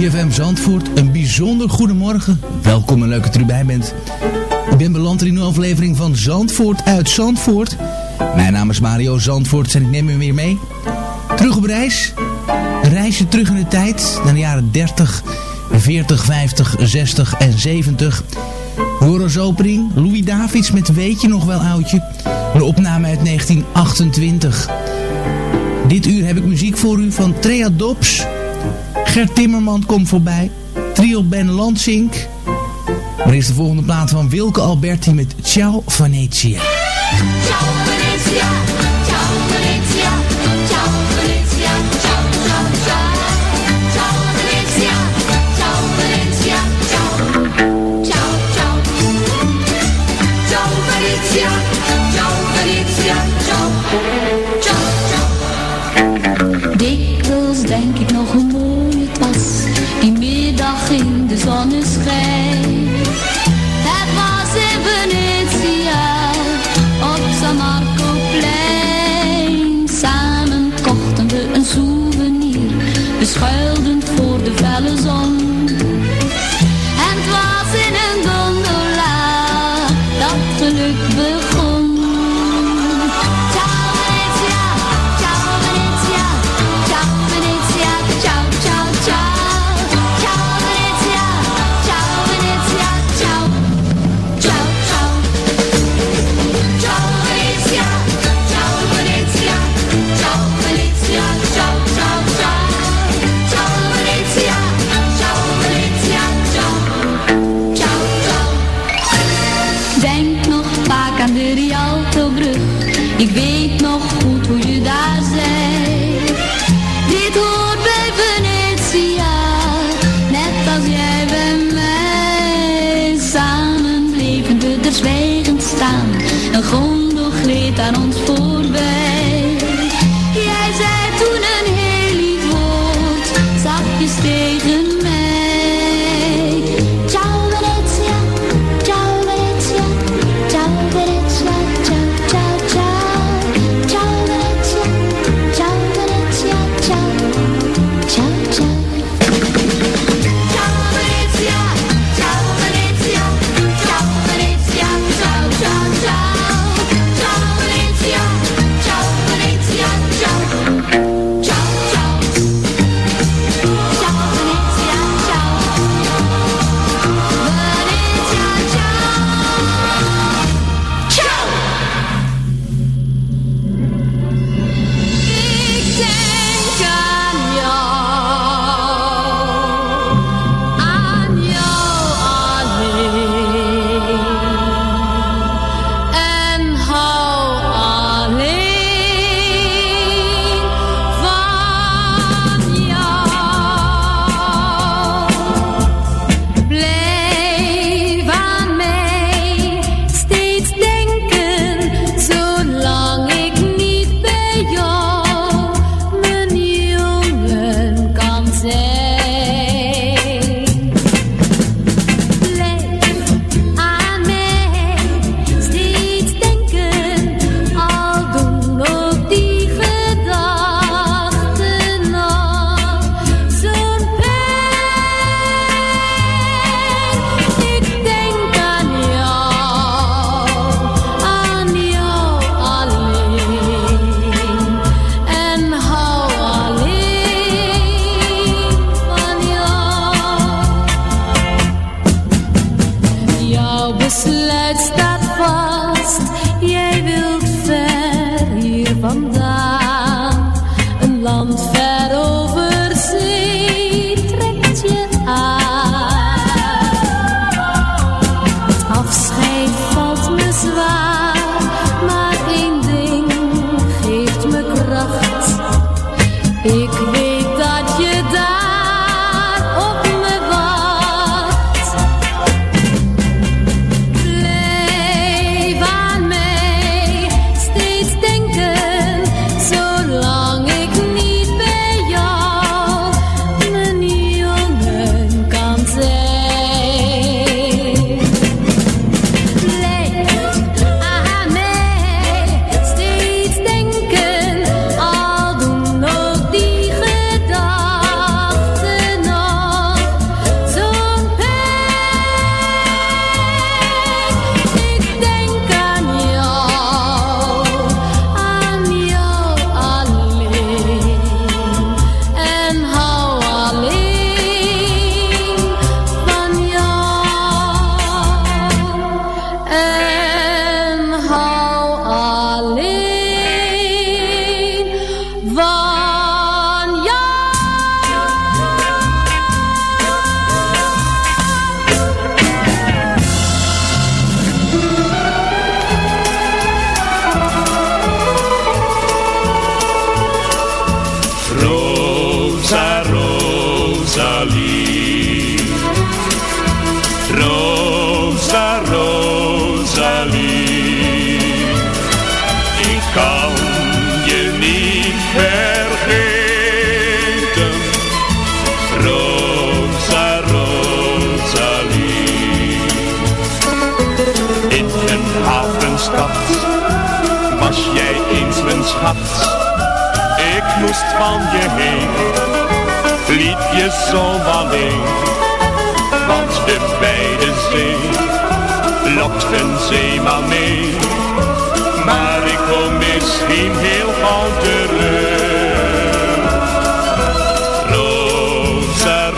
CFM Zandvoort, een bijzonder goedemorgen. Welkom en leuk dat u erbij bent. Ik ben beland in een aflevering van Zandvoort uit Zandvoort. Mijn naam is Mario Zandvoort en ik neem u weer mee. Terug op reis. Reisje terug in de tijd naar de jaren 30, 40, 50, 60 en 70. Hoor als opening Louis Davids met Weet je nog wel oudje. Een opname uit 1928. Dit uur heb ik muziek voor u van Trea Dobbs... Gert Timmerman komt voorbij. Trio Ben Lansink. Maar is de volgende plaat van Wilke Alberti met Ciao Venetia. Ciao Venezia,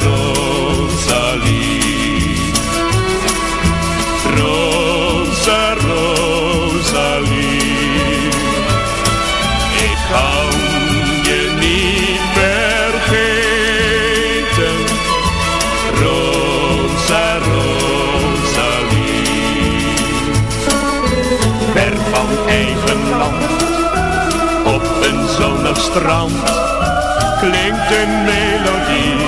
Rosalie. Roze, Rosalie. Ik kan je niet vergeten. Roze Rosalie. Ver van even land, op een zonnig strand, klinkt een melodie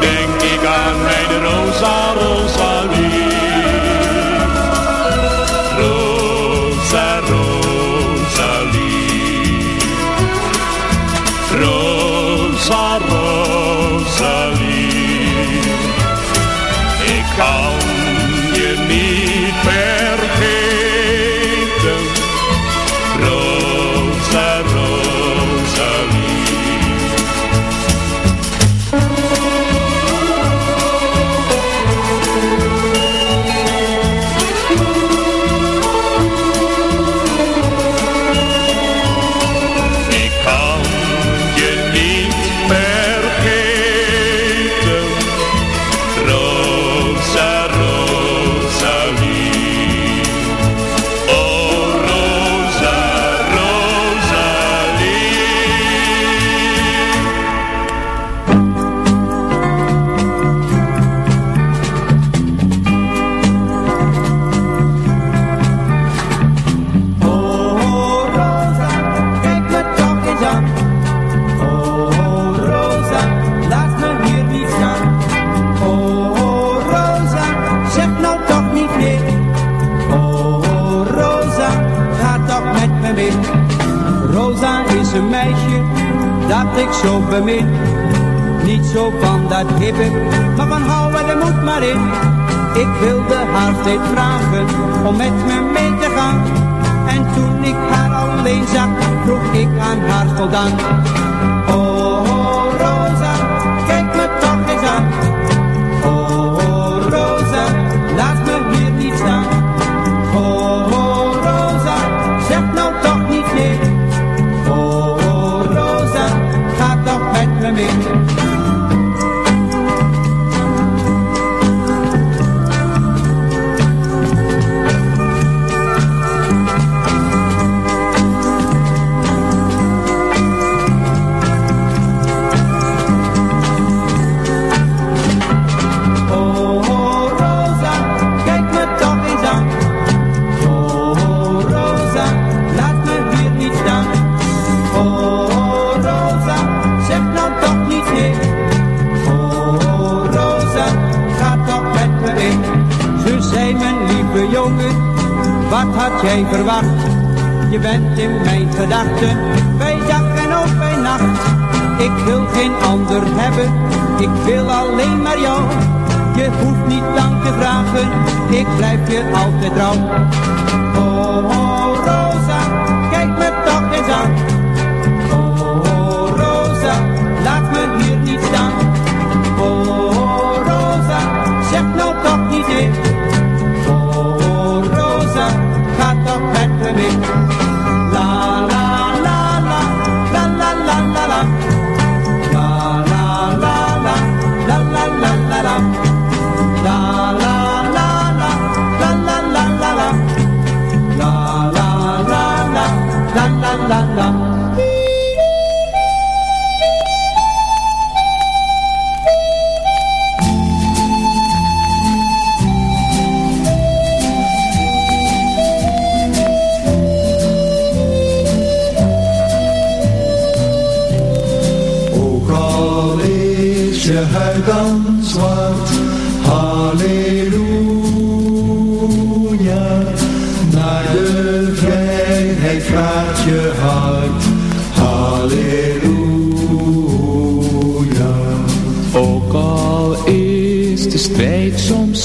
denk ik aan mijn Rosa, Rosalie. Rosa, Rosalie. Rosa, Rosalie. Ik kan je niet vergeten. Steeds vragen om met me mee te gaan. En toen ik haar alleen zag, vroeg ik aan haar voldaan. Je bent in mijn gedachten, bij dag en ook bij nacht. Ik wil geen ander hebben, ik wil alleen maar jou. Je hoeft niet lang te vragen, ik blijf je altijd trouw. Oh, oh Rosa, kijk me toch eens aan. Oh Rosa, laat me hier niet staan. Oh Rosa, zeg nou toch niet nee.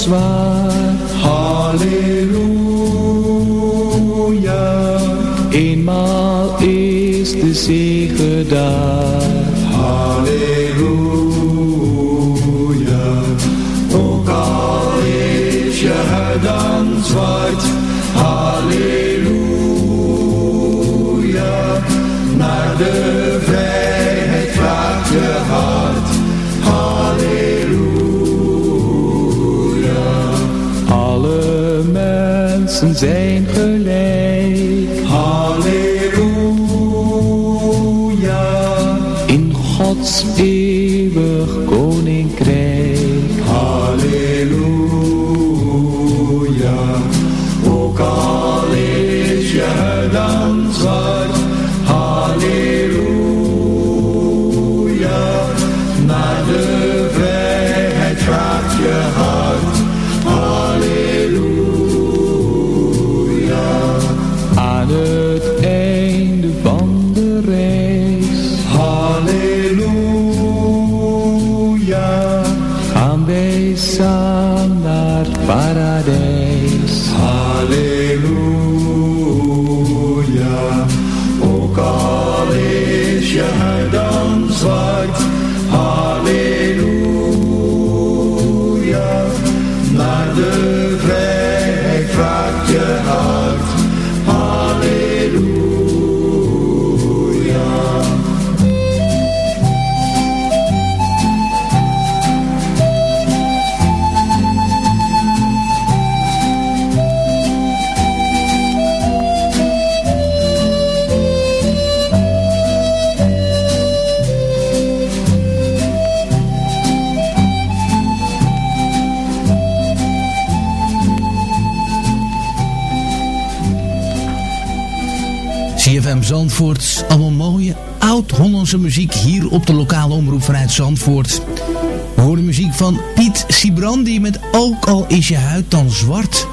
Zwaar, Halleluja, eenmaal is de zege daar. Mensen zijn gelijk. Halleluja, in Gods oud-Hollandse muziek hier op de lokale omroep vanuit Zandvoort. We horen muziek van Piet Sibrandi met Ook al is je huid dan zwart.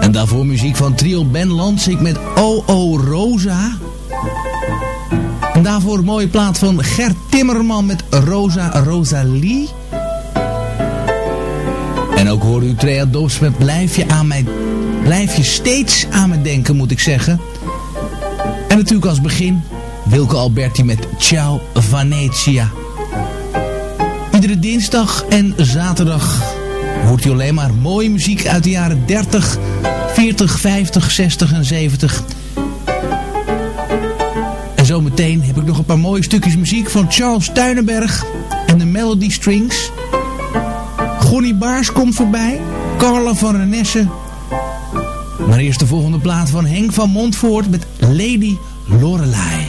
En daarvoor muziek van trio Ben Lansing met O O Rosa. En daarvoor een mooie plaat van Gert Timmerman met Rosa Rosalie. En ook hoorde u Trea Doos met Blijf je, aan mij, blijf je steeds aan me denken moet ik zeggen. En natuurlijk als begin Wilke Alberti met Ciao Venezia. Iedere dinsdag en zaterdag hoort u alleen maar mooie muziek uit de jaren 30, 40, 50, 60 en 70. En zometeen heb ik nog een paar mooie stukjes muziek van Charles Tuinenberg en de Melody Strings. Gonnie Baars komt voorbij, Carla van Renesse maar eerst de volgende plaat van Henk van Montvoort met Lady Lorelei.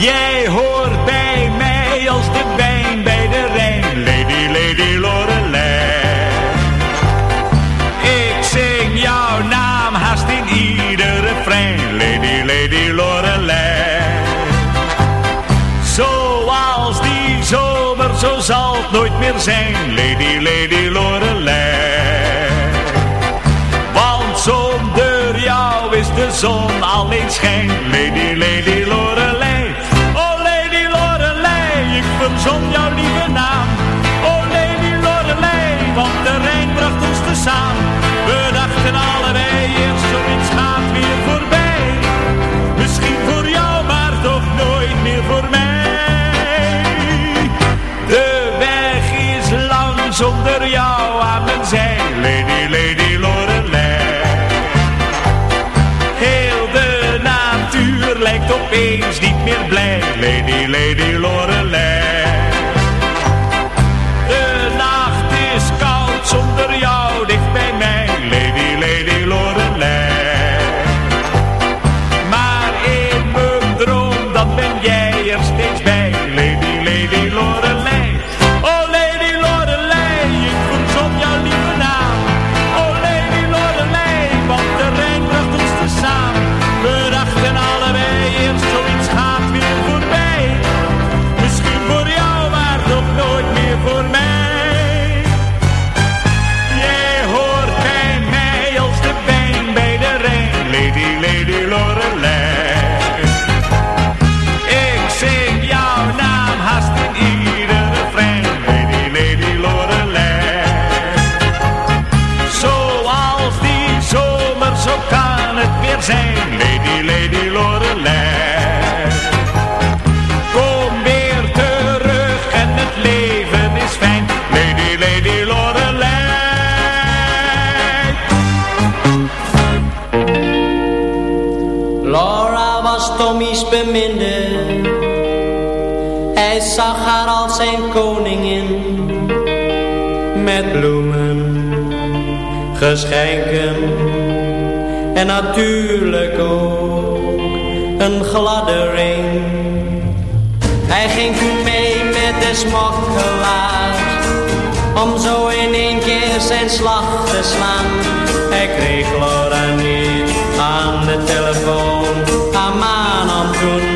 Jij hoort bij mij als de wijn bij de Rijn, Lady, Lady Lorelei. Ik zing jouw naam haast in ieder refrein, Lady, Lady Lorelei. Zoals die zomer, zo zal het nooit meer zijn, Lady, Lady Lorelei. Zon alleen schijn, Lady, Lady Lorelei. Oh Lady Lorelei, ik verzon jouw lieve naam. Oh Lady Lorelei, want de Rijn bracht ons te samen. Opeens niet meer blij, Lady, Lady geschenken en natuurlijk ook een gladde ring. Hij ging toen mee met de smokkelaar om zo in één keer zijn slag te slaan. Hij kreeg Laura niet aan de telefoon, haar man nam toen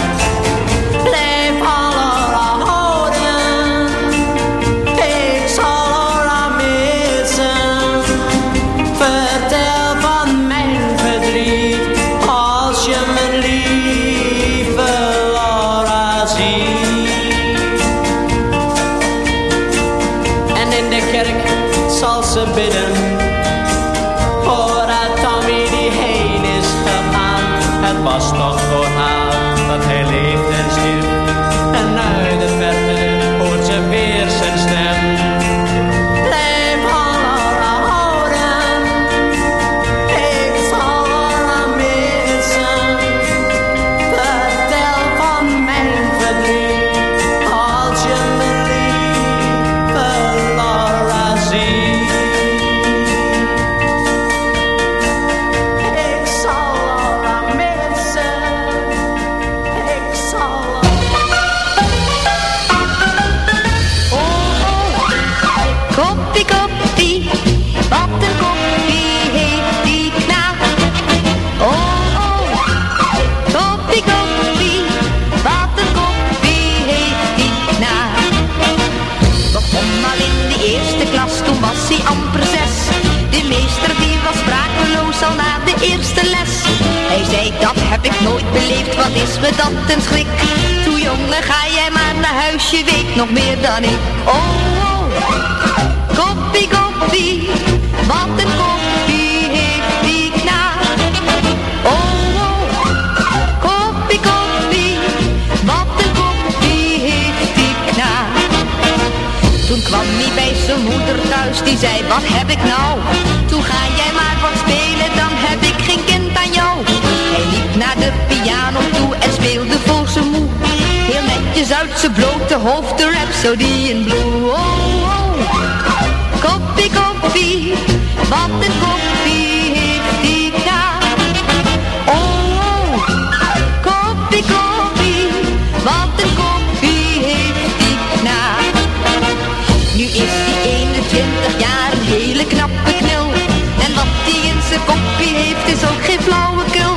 heeft dus ook geen flauwekul.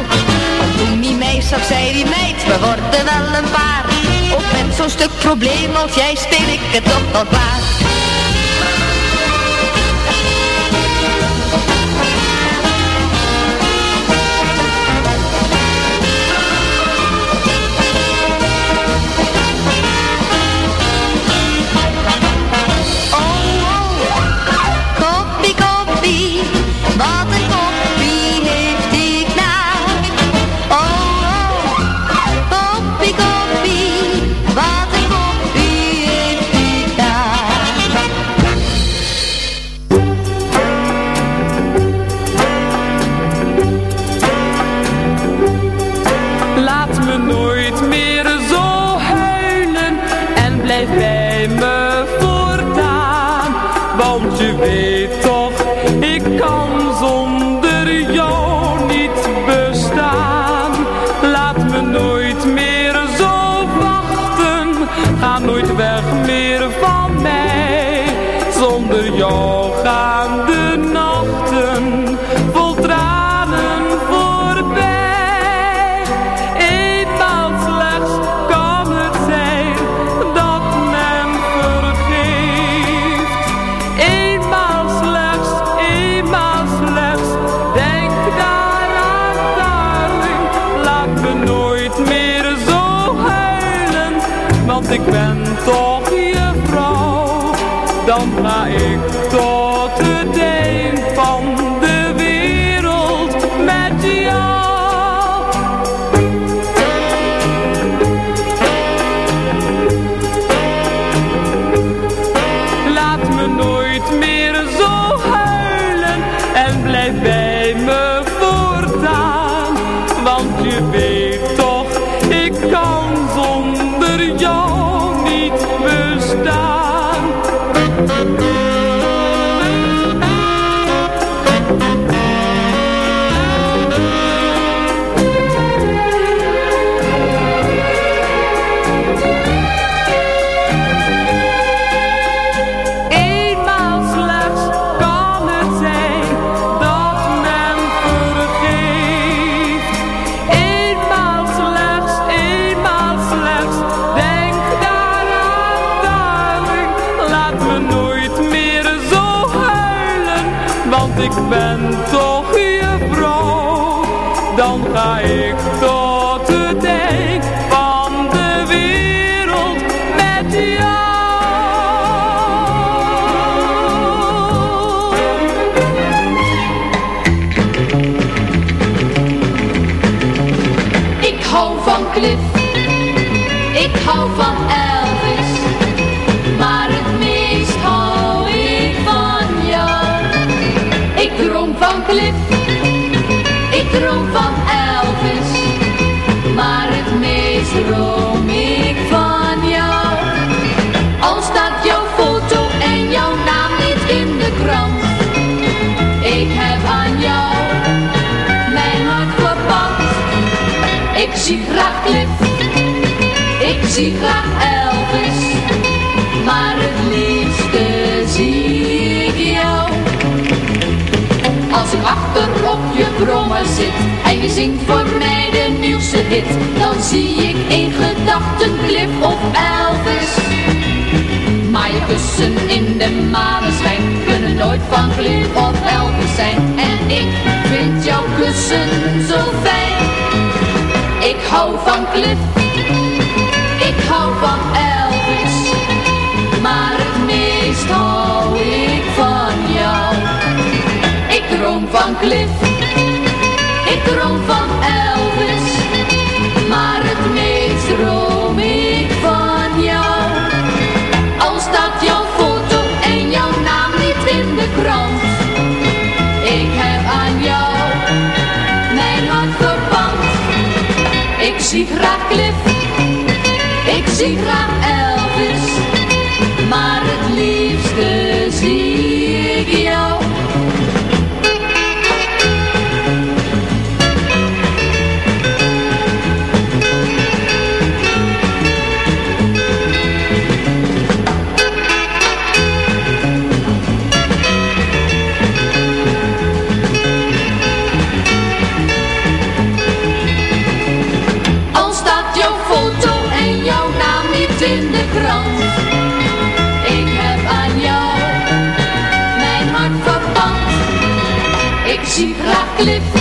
Want toen die meis zag, zei die meid, we worden wel een paar. Of met zo'n stuk probleem als jij speel ik het toch wel klaar. Zie graag Cliff, ik zie graag Elvis, maar het liefste zie ik jou. Als ik achter op je brommer zit en je zingt voor mij de nieuwste hit, dan zie ik in gedachten Cliff of Elvis. Maar je kussen in de maneschijn kunnen nooit van Cliff of Elvis zijn. En ik vind jouw kussen zo fijn. Ik hou van Cliff, ik hou van Elvis, maar het meest hou ik van jou. Ik droom van Cliff, zie graag Cliff, ik zie graag zie graag Cliff,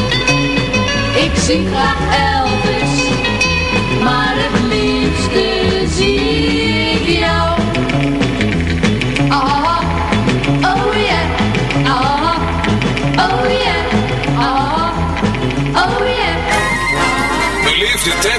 ik zie graag Elvis, maar het liefste zie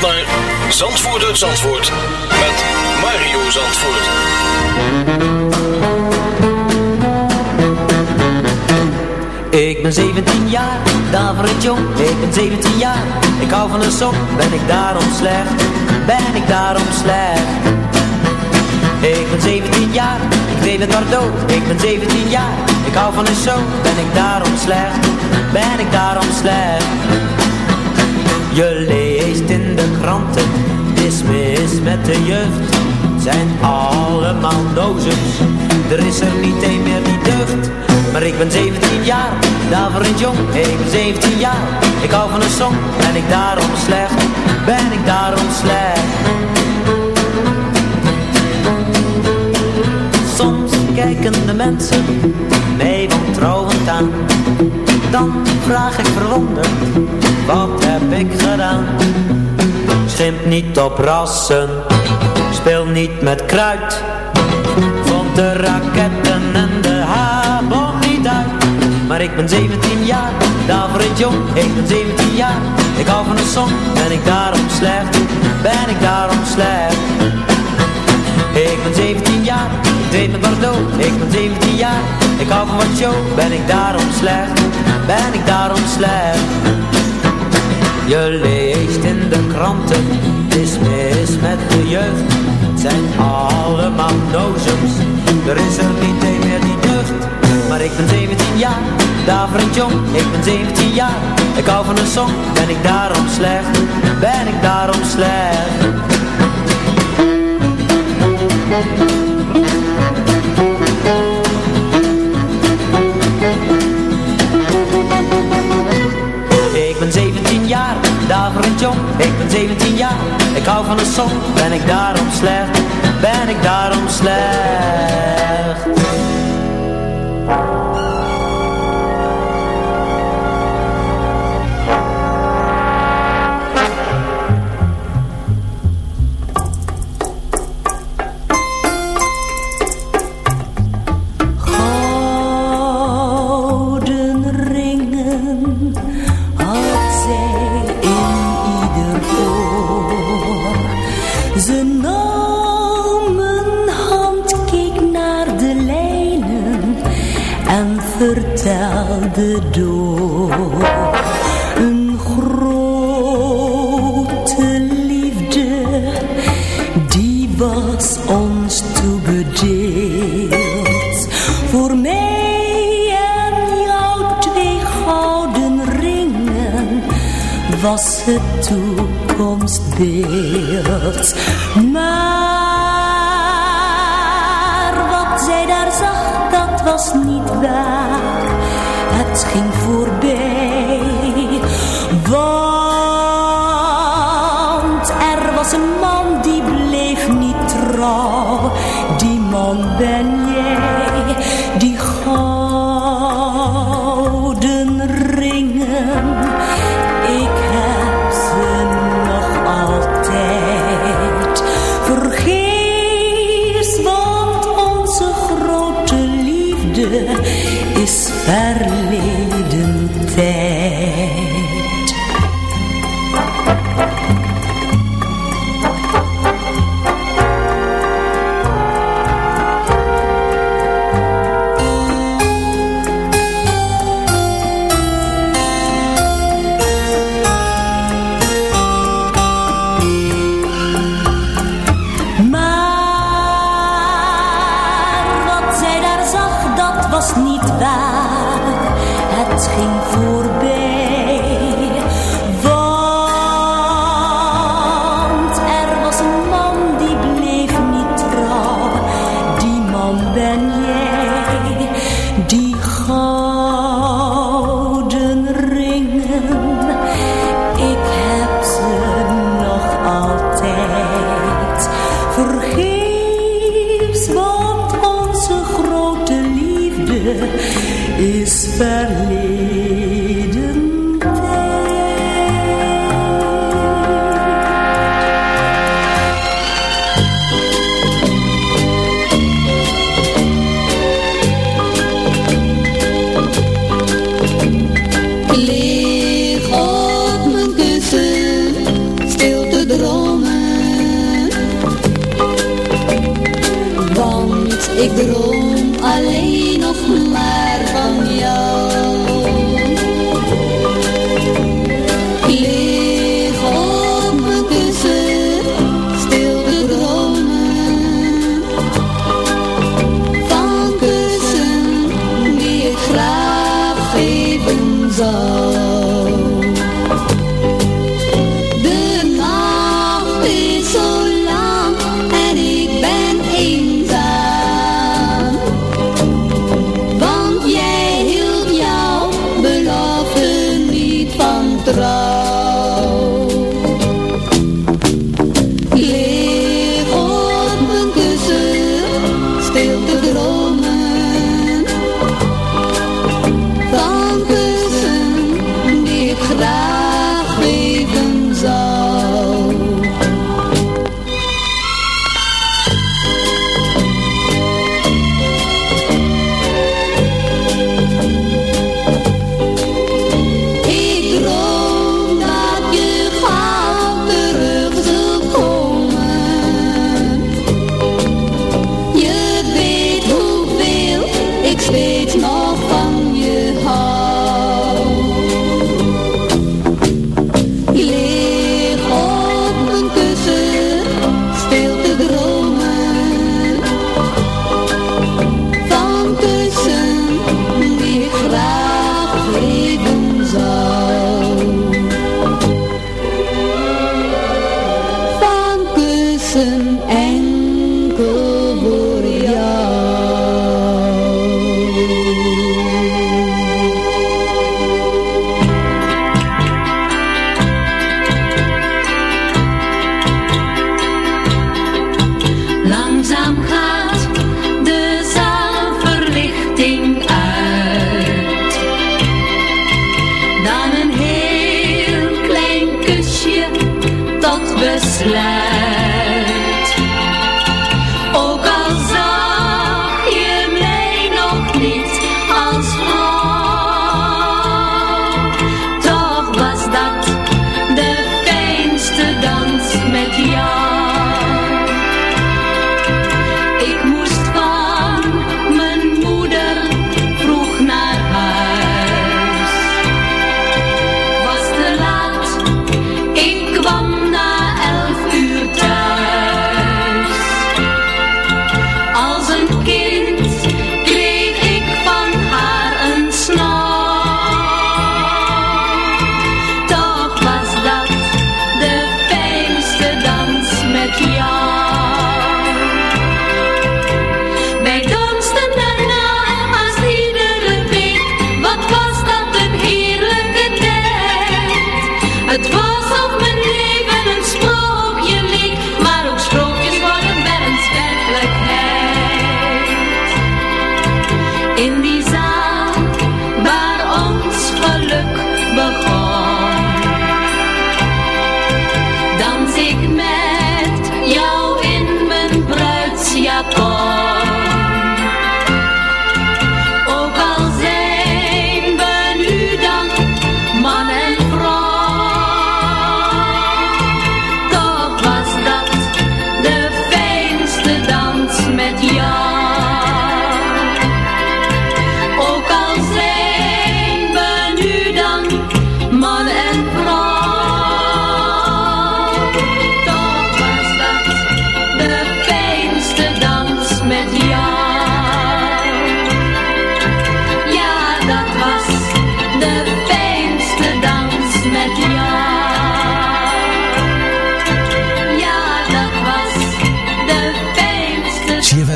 naar Zandvoort uit Zandvoort met Mario Zandvoort. Ik ben 17 jaar, daverend jong, ik ben 17 jaar Ik hou van een sok, ben ik daarom slecht, ben ik daarom slecht? Ik ben 17 jaar, ik weet het maar dood Ik ben 17 jaar, ik hou van een show, ben ik daarom slecht, ben ik daarom slecht? Je in de kranten, het is mis met de jeugd. Zijn allemaal dozens, er is er niet een meer die deugt maar ik ben 17 jaar, daarvoor een jong, ik ben 17 jaar. Ik hou van een song, ben ik daarom slecht, ben ik daarom slecht? Soms kijken de mensen mij wantrouwend aan dan vraag ik verwonderd, wat heb ik gedaan? Schimp niet op rassen, speel niet met kruid. Vond de raketten en de habon niet uit. Maar ik ben 17 jaar, daarvoor het jong. Ik ben 17 jaar, ik hou van een song. Ben ik daarom slecht, ben ik daarom slecht? Ik ben 17 jaar, ik deed met Bordeaux Ik ben 17 jaar, ik hou van wat show. Ben ik daarom slecht, ben ik daarom slecht? Je leest in de kranten Is mis met de jeugd. Het zijn allemaal dozens. Er is er niet een meer die deugd. Maar ik ben 17 jaar, daarvoor een jong. Ik ben 17 jaar, ik hou van een song. Ben ik daarom slecht, ben ik daarom slecht? Ik ben 17 jaar, daverend jong. Ik ben 17 jaar, ik hou van de zon. Ben ik daarom slecht, ben ik daarom slecht?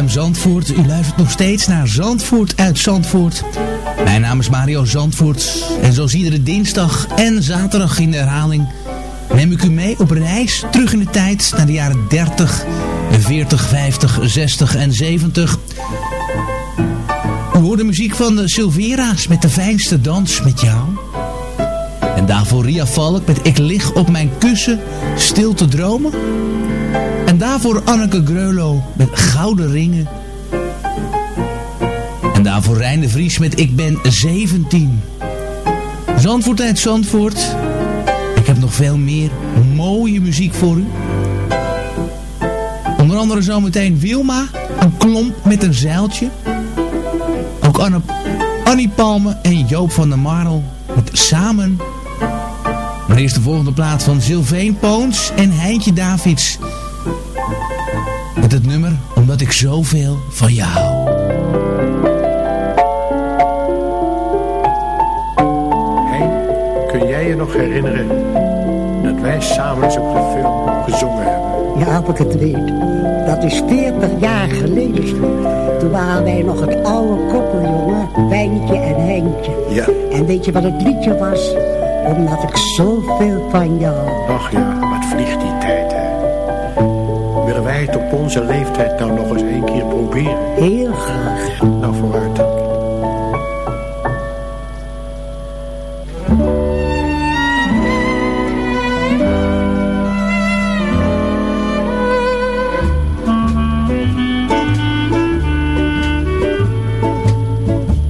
Zandvoort, u luistert nog steeds naar Zandvoort uit Zandvoort. Mijn naam is Mario Zandvoort en zoals iedere dinsdag en zaterdag in de herhaling neem ik u mee op reis terug in de tijd naar de jaren 30, 40, 50, 60 en 70. U hoort de muziek van de Silvera's met de fijnste dans met jou. En daarvoor Ria Valk met Ik lig op mijn kussen stil te dromen. En daarvoor Anneke Greulow met Gouden Ringen. En daarvoor Rijn de Vries met Ik ben 17. Zandvoort uit Zandvoort. Ik heb nog veel meer mooie muziek voor u. Onder andere zometeen Wilma, een klomp met een zeiltje. Ook Anne, Annie Palme en Joop van der Marel met Samen. Maar eerst de volgende plaat van Sylveen Poons en Heintje Davids. Met het nummer Omdat ik zoveel van je hou. Hein, kun jij je nog herinneren dat wij samen eens op de film gezongen hebben? Ja, of ik het weet. Dat is 40 jaar geleden. Toen waren wij nog het oude koppel, jongen. Wijntje en Heintje. Ja. En weet je wat het liedje was? Omdat ik zoveel van jou. Ach ja, wat vliegt die tijd, hè? Willen wij het op onze leeftijd nou nog eens één keer proberen? Heel graag. Nou, vooruit dan.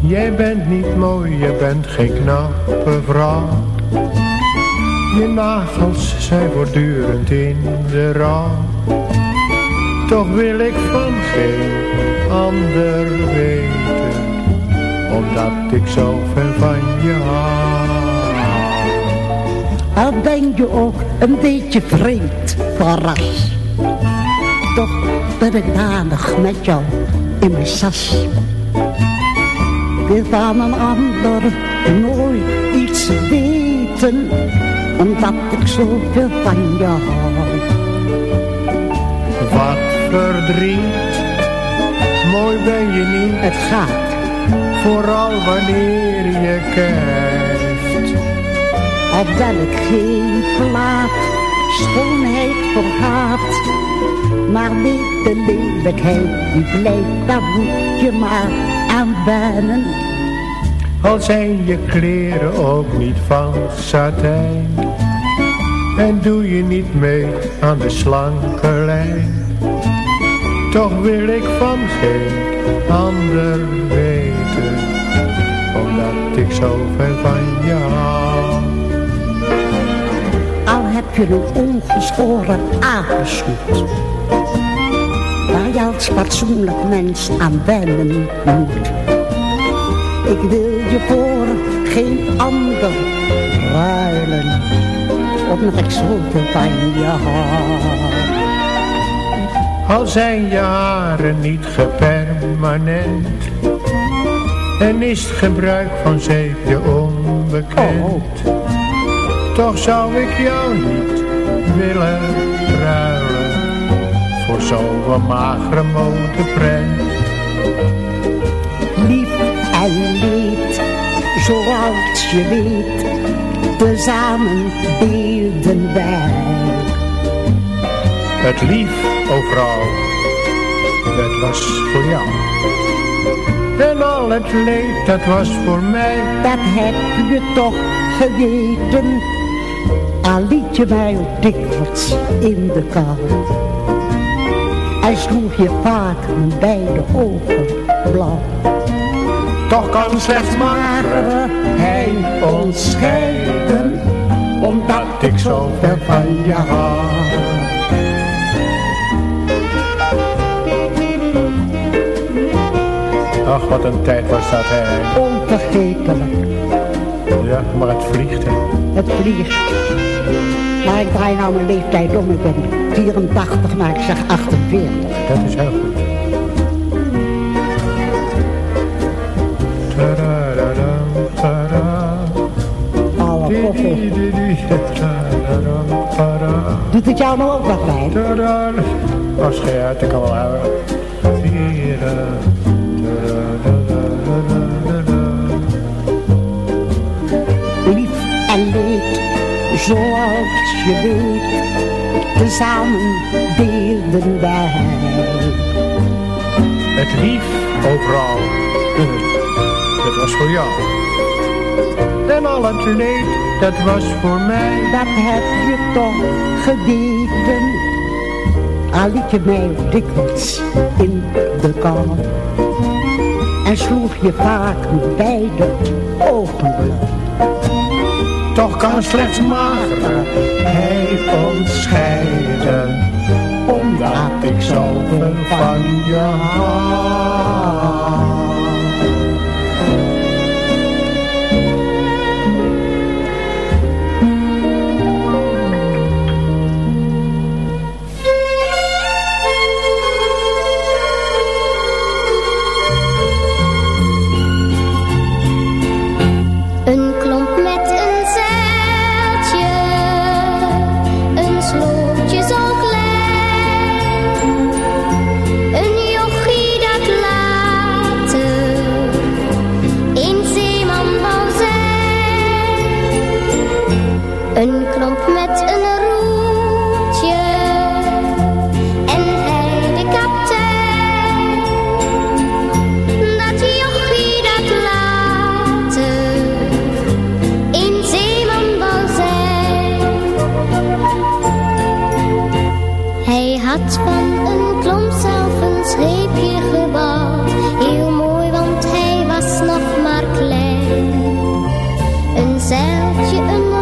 Jij bent niet mooi, je bent geen knappe vrouw. Je nagels zijn voortdurend in de rouw. Toch wil ik van geen ander weten, omdat ik zo ver van je hou. Al ben je ook een beetje vreemd van ras. Toch ben ik danig met jou in mijn sas. Wil van een ander nooit omdat ik zoveel van je hou. Wat verdriet, mooi ben je niet. Het gaat, Vooral wanneer je kijkt. op ik geen plaat, schoonheid vergaat. Maar weet de lelijkheid die blijft, daar moet je maar aan wennen. Al zijn je kleren ook niet van satijn. En doe je niet mee aan de slanke lijn. Toch wil ik van geen ander weten. Omdat ik zo ver van je hou. Al heb je een ongeschoren aangeschoed. Waar je als fatsoenlijk mens aan wennen moet. Ik wil je voor geen ander ruilen. Omdat ik zoveel van je hou. Al zijn je haren niet gepermanent. En is het gebruik van zeepje onbekend. Toch zou ik jou niet willen ruilen. Voor zo'n magere motorprent. En leed, zoals je weet. Tezamen beelden wij. Het lief overal, dat was voor jou. En al het leed, dat was voor mij. Dat heb je toch geweten. Al liet je mij ook dikwijls in de kou. Hij sloeg je vaak met beide ogen blauw. Toch kan slechts maar hij ons scheiden, omdat ik zo ver van je hou. Ach, wat een tijd was dat, hè. onvergetelijk. Ja, maar het vliegt, hè. Het vliegt. Maar ik draai nou mijn leeftijd om. Ik ben 84, maar ik zeg 48. Dat is heel goed. Doet het jou nou ook wat bij? Je uit, ik kan wel tadadadadadada. Lief en leed, zoals je weet. Tezamen deelden wij. Het lief overal, dat was voor jou. En al het leed, dat was voor mij. Dat heb je toch geweten. Al liet je mij dikwijls in de kou. En sloeg je vaak met beide ogen. Toch kan slechts mager hij ons scheiden. Omdat ik zoveel van je hou. Een zeiltje, een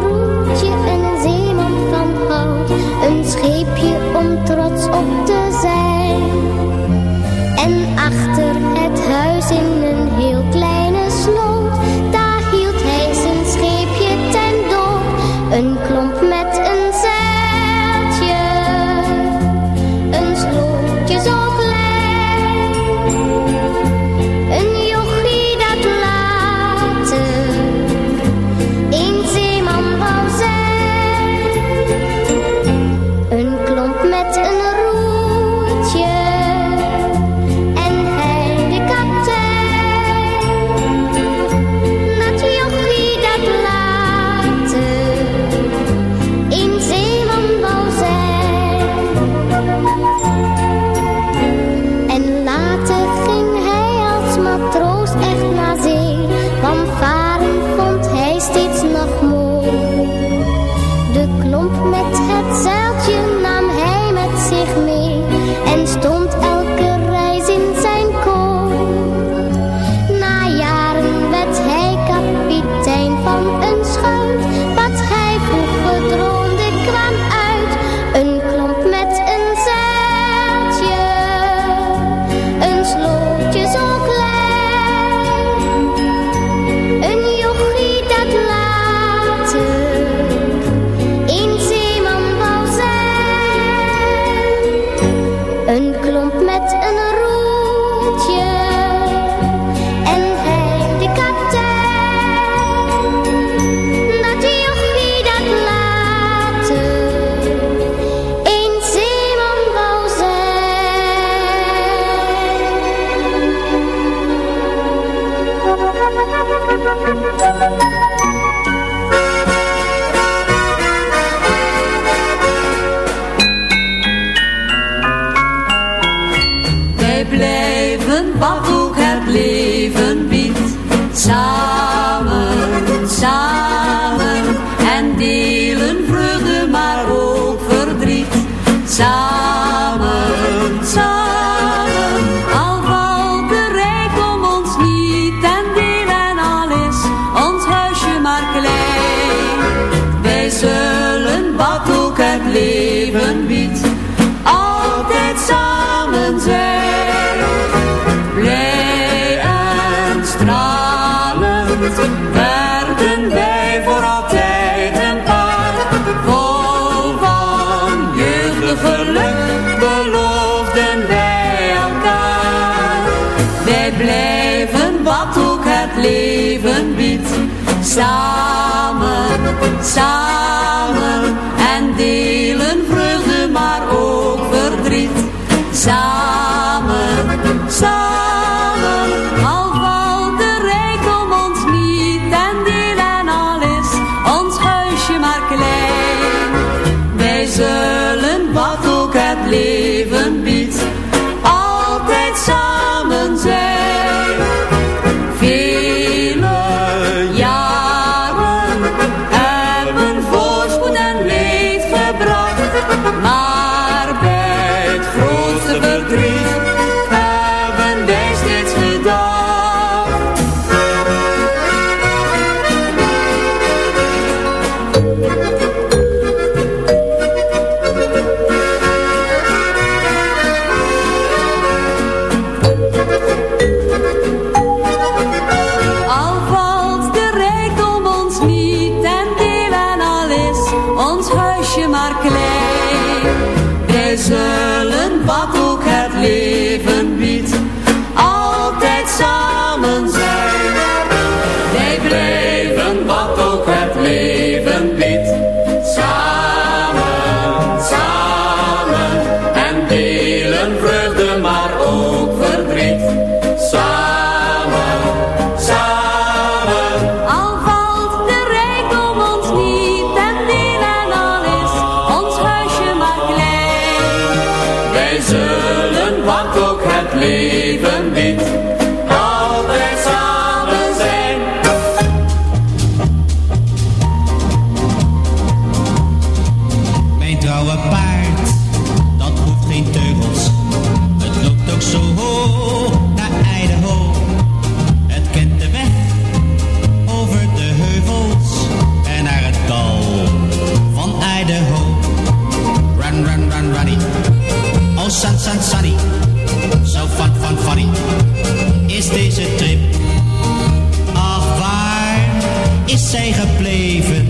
is zij gebleven?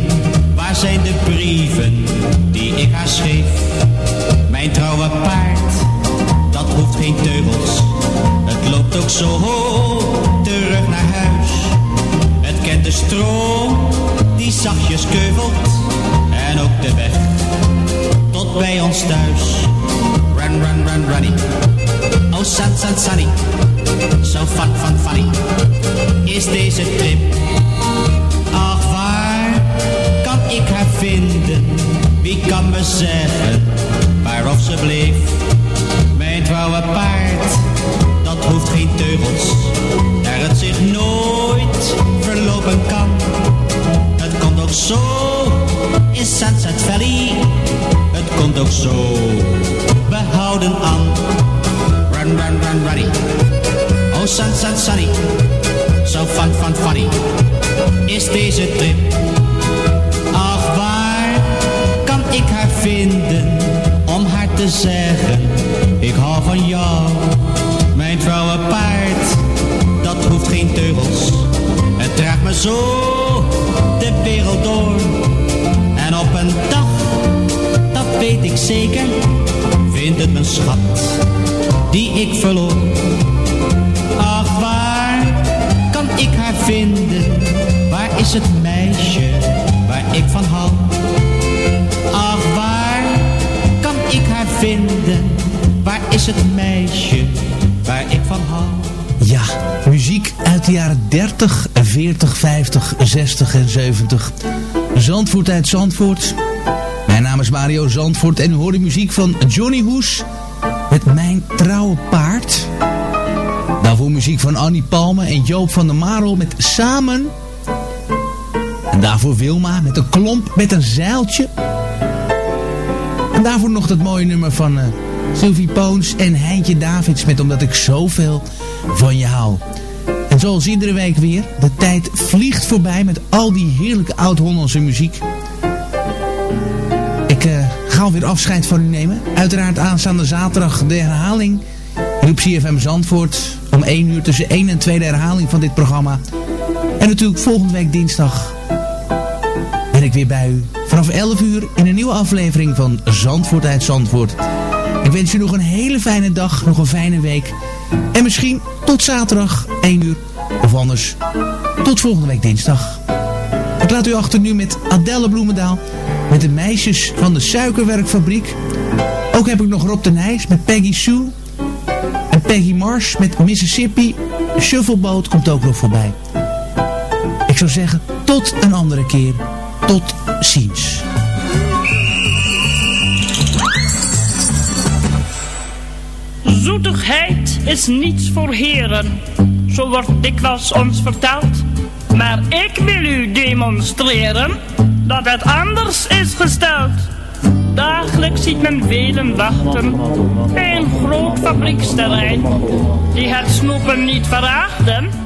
Waar zijn de brieven die ik haar schreef? Mijn trouwe paard, dat hoeft geen teugels. Het loopt ook zo hoog terug naar huis. Het kent de stroom die zachtjes keuvelt. En ook de weg tot bij ons thuis. Run, run, run, runny. Oh, sun, sun, sunny. Zo so fun, fun, funny. Is deze trip vinden, wie kan me zeggen waar ze bleef? Mijn trouwe paard, dat hoeft geen teugels, daar het zich nooit verlopen kan. Het komt ook zo in Sunset Valley, het komt ook zo, behouden aan. Run, run, run, runny, oh Sunset sunny, zo so fun, fun, is deze trip. Vinden? Om haar te zeggen, ik hou van jou. Mijn trouwe paard, dat hoeft geen teugels. Het draagt me zo de wereld door. En op een dag, dat weet ik zeker, vindt het mijn schat die ik verloor. Ach, waar kan ik haar vinden? Waar is het meisje waar ik van hou? Waar is het meisje waar ik van hou? Ja, muziek uit de jaren 30, 40, 50, 60 en 70. Zandvoort uit Zandvoort. Mijn naam is Mario Zandvoort en u hoort de muziek van Johnny Hoes met Mijn Trouwe Paard. Daarvoor muziek van Annie Palme en Joop van der Marel met Samen. En daarvoor Wilma met een klomp met een zeiltje. Daarvoor nog dat mooie nummer van uh, Sylvie Poons en Heintje Davids met Omdat ik zoveel van je hou. En zoals iedere week weer, de tijd vliegt voorbij met al die heerlijke oud-Hollandse muziek. Ik uh, ga alweer afscheid van u nemen. Uiteraard aanstaande zaterdag de herhaling. Hier op CFM Zandvoort om 1 uur tussen 1 en 2 de herhaling van dit programma. En natuurlijk volgende week dinsdag ben ik weer bij u. Vanaf 11 uur in een nieuwe aflevering van Zandvoort uit Zandvoort. Ik wens u nog een hele fijne dag, nog een fijne week. En misschien tot zaterdag 1 uur. Of anders tot volgende week dinsdag. Ik laat u achter nu met Adelle Bloemendaal. Met de meisjes van de suikerwerkfabriek. Ook heb ik nog Rob de Nijs met Peggy Sue. En Peggy Marsh met Mississippi. Shuffleboat komt ook nog voorbij. Ik zou zeggen, tot een andere keer. Tot ziens. Zoetigheid is niets voor heren, zo wordt dikwijls ons verteld. Maar ik wil u demonstreren dat het anders is gesteld. Dagelijks ziet men velen wachten bij een groot fabrieksterrein, die het snoepen niet verachten